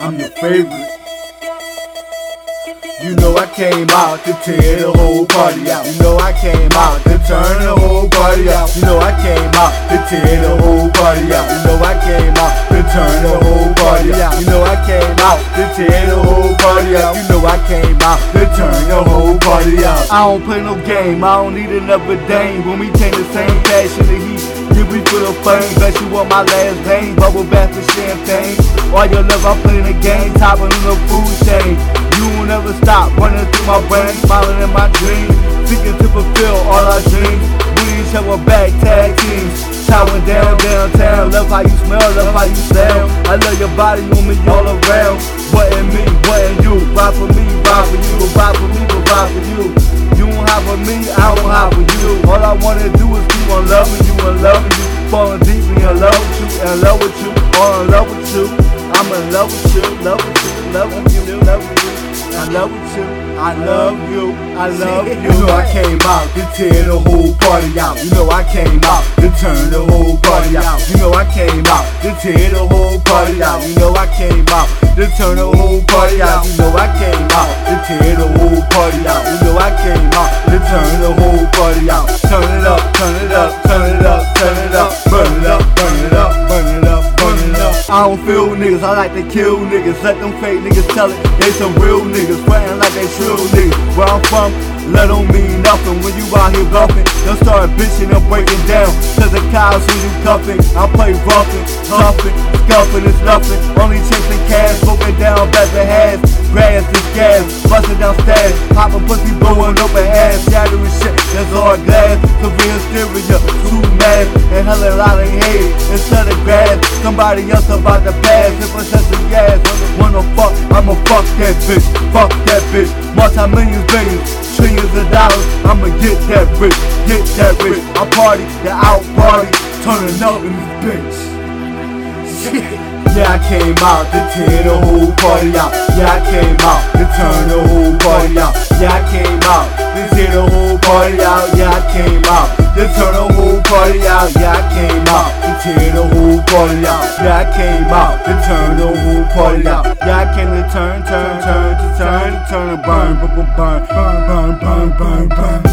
I'm your favorite. You know I came out to tear the whole party out. You know I came out to turn the whole party out. You know I came out to tear the whole party out. You know I came out to turn the whole party out. You know I came out to tear the whole party out. You know I came out to turn the whole party out. I don't play no game. I don't need another dame. When we take the same passion to heat. Give me for the fame, bet you want my last name. Bubble bath and champagne. All your love, I'm playing the game, topping on the food chain. You will never stop running through my brain, smiling in my dreams, seeking to fulfill all our dreams. We each other back, tag teams, showering down downtown. Love how you smell, love how you sound. I love your body on me all around. What in me, what in you? Ride for me, ride for you, ride you and loving you, falling deeply in love with you, in love with you, all in love with you. I'm in love with you, love with you, love with you, love with you. I love with you, I love you, I love you. You know I came out to tear the whole party out. You know I came out to turn the whole party out. You know I came out to tear the whole party out. You know I came out to turn the whole party out. You know I came to tear the whole party out. You know I came out to turn the whole party out. Turn it up, turn it up, turn it up, turn it up, burn it up, burn it up, burn it up, burn it up. I don't feel niggas, I like to kill niggas. Let them fake niggas tell it, they some real niggas. Frontin' like they true niggas. Where I'm from, let don't mean nothing. When you out here bluffing, they'll start bitching and breaking down. Cause the cows who you cuffing, I play roughing, huffing, scuffing, it's nothing. Only chasing cash, smoking down better halves. Grass is gas, busting downstairs, popping pussy, blowing open ass, shattering shit. That's all glass, severe stereo, two mad, and hell a lot of hate. Instead of grass, somebody else about to pass. If I set the gas, wanna fuck, I'ma fuck that bitch, fuck that bitch. Multi-millions, billions, trillions of dollars, I'ma get that rich, get that rich. I party, the out party, turning up in this bitch. Yeah, I came out to tear the whole party out. Yeah, I came out to turn the whole party out. Yeah, I came out to tear the whole party out. Yeah, I came out to turn the whole party out. Yeah, I came out to tear the whole party out. Yeah, I came out to turn the whole party out. Yeah, I came to turn, turn, turn, to turn, to turn, and burn, burn, burn, burn, burn, burn, burn, burn. Yeah.